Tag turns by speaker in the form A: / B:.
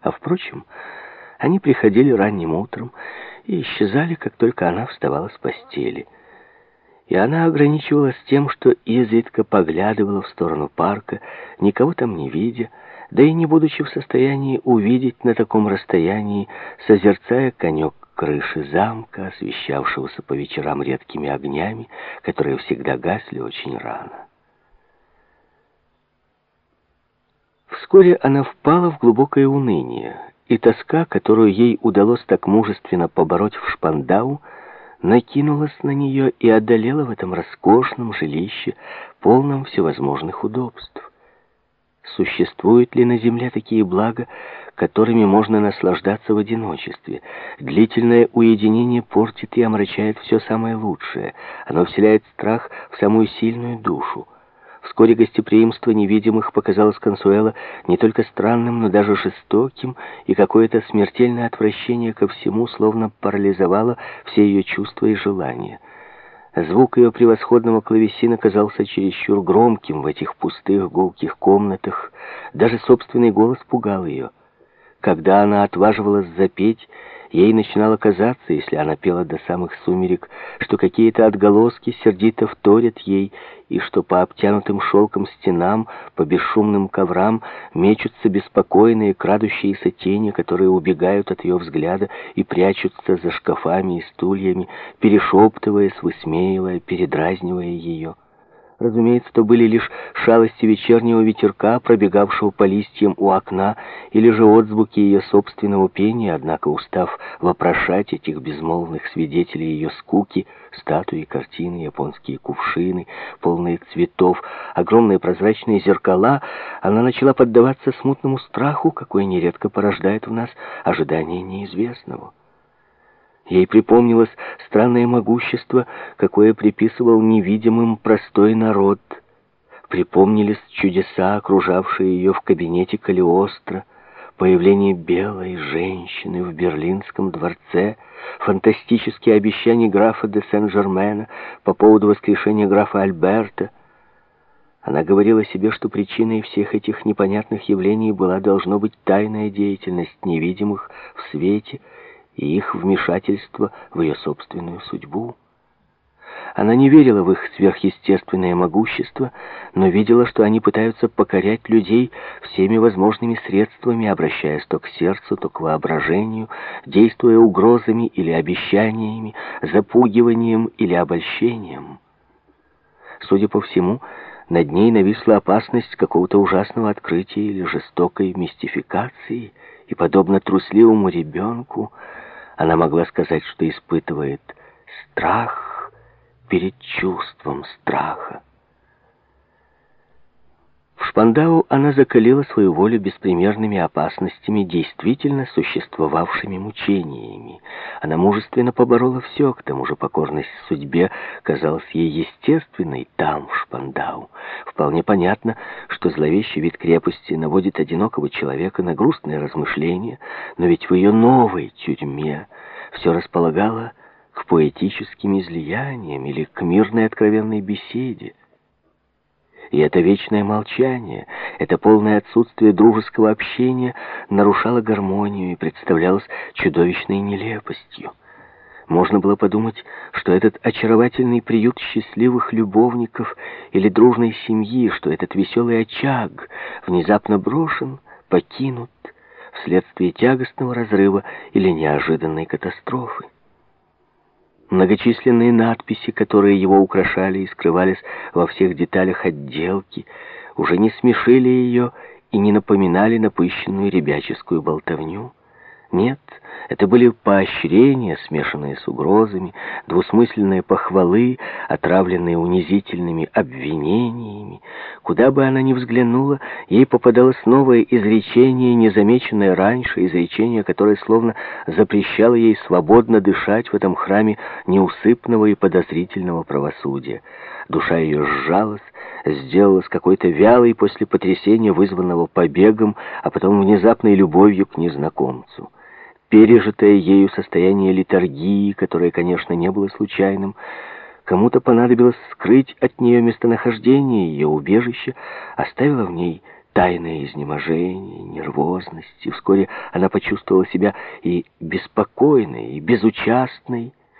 A: А впрочем, они приходили ранним утром и исчезали, как только она вставала с постели. И она ограничивалась тем, что изредка поглядывала в сторону парка, никого там не видя, да и не будучи в состоянии увидеть на таком расстоянии, созерцая конек крыши замка, освещавшегося по вечерам редкими огнями, которые всегда гасли очень рано. Вскоре она впала в глубокое уныние, и тоска, которую ей удалось так мужественно побороть в Шпандау, накинулась на нее и одолела в этом роскошном жилище, полном всевозможных удобств. Существуют ли на земле такие блага, которыми можно наслаждаться в одиночестве? Длительное уединение портит и омрачает все самое лучшее. Оно вселяет страх в самую сильную душу. Вскоре гостеприимство невидимых показалось Консуэла не только странным, но даже жестоким, и какое-то смертельное отвращение ко всему словно парализовало все ее чувства и желания. Звук ее превосходного клавесина казался чересчур громким в этих пустых гулких комнатах. Даже собственный голос пугал ее. Когда она отваживалась запеть, ей начинало казаться, если она пела до самых сумерек, что какие-то отголоски сердито вторят ей, и что по обтянутым шелком стенам, по бесшумным коврам мечутся беспокойные, крадущиеся тени, которые убегают от ее взгляда и прячутся за шкафами и стульями, перешептываясь, высмеивая, передразнивая ее. Разумеется, то были лишь шалости вечернего ветерка, пробегавшего по листьям у окна, или же отзвуки ее собственного пения, однако, устав вопрошать этих безмолвных свидетелей ее скуки, статуи, картины, японские кувшины, полные цветов, огромные прозрачные зеркала, она начала поддаваться смутному страху, какой нередко порождает в нас ожидание неизвестного. Ей припомнилось странное могущество, какое приписывал невидимым простой народ. Припомнились чудеса, окружавшие ее в кабинете Калиостро, появление белой женщины в Берлинском дворце, фантастические обещания графа де Сен-Жермена по поводу воскрешения графа Альберта. Она говорила себе, что причиной всех этих непонятных явлений была должно быть тайная деятельность невидимых в свете, и их вмешательство в ее собственную судьбу. Она не верила в их сверхъестественное могущество, но видела, что они пытаются покорять людей всеми возможными средствами, обращаясь то к сердцу, то к воображению, действуя угрозами или обещаниями, запугиванием или обольщением. Судя по всему, над ней нависла опасность какого-то ужасного открытия или жестокой мистификации, и, подобно трусливому ребенку, она могла сказать, что испытывает страх перед чувством страха. В Шпандау она закалила свою волю беспримерными опасностями, действительно существовавшими мучениями. Она мужественно поборола все, к тому же покорность судьбе казалась ей естественной там, в Шпандау. Вполне понятно, что зловещий вид крепости наводит одинокого человека на грустные размышления, но ведь в ее новой тюрьме все располагало к поэтическим излияниям или к мирной откровенной беседе. И это вечное молчание, это полное отсутствие дружеского общения нарушало гармонию и представлялось чудовищной нелепостью. Можно было подумать, что этот очаровательный приют счастливых любовников или дружной семьи, что этот веселый очаг внезапно брошен, покинут вследствие тягостного разрыва или неожиданной катастрофы. Многочисленные надписи, которые его украшали и скрывались во всех деталях отделки, уже не смешили ее и не напоминали напыщенную ребяческую болтовню. Нет, это были поощрения, смешанные с угрозами, двусмысленные похвалы, отравленные унизительными обвинениями. Куда бы она ни взглянула, ей попадалось новое изречение, незамеченное раньше, изречение, которое словно запрещало ей свободно дышать в этом храме неусыпного и подозрительного правосудия. Душа ее сжалась, сделалась какой-то вялой после потрясения, вызванного побегом, а потом внезапной любовью к незнакомцу пережитое ею состояние литургии, которое, конечно, не было случайным, кому-то понадобилось скрыть от нее местонахождение ее убежища, оставило в ней тайное изнеможение, нервозность, и вскоре она почувствовала себя и беспокойной, и безучастной,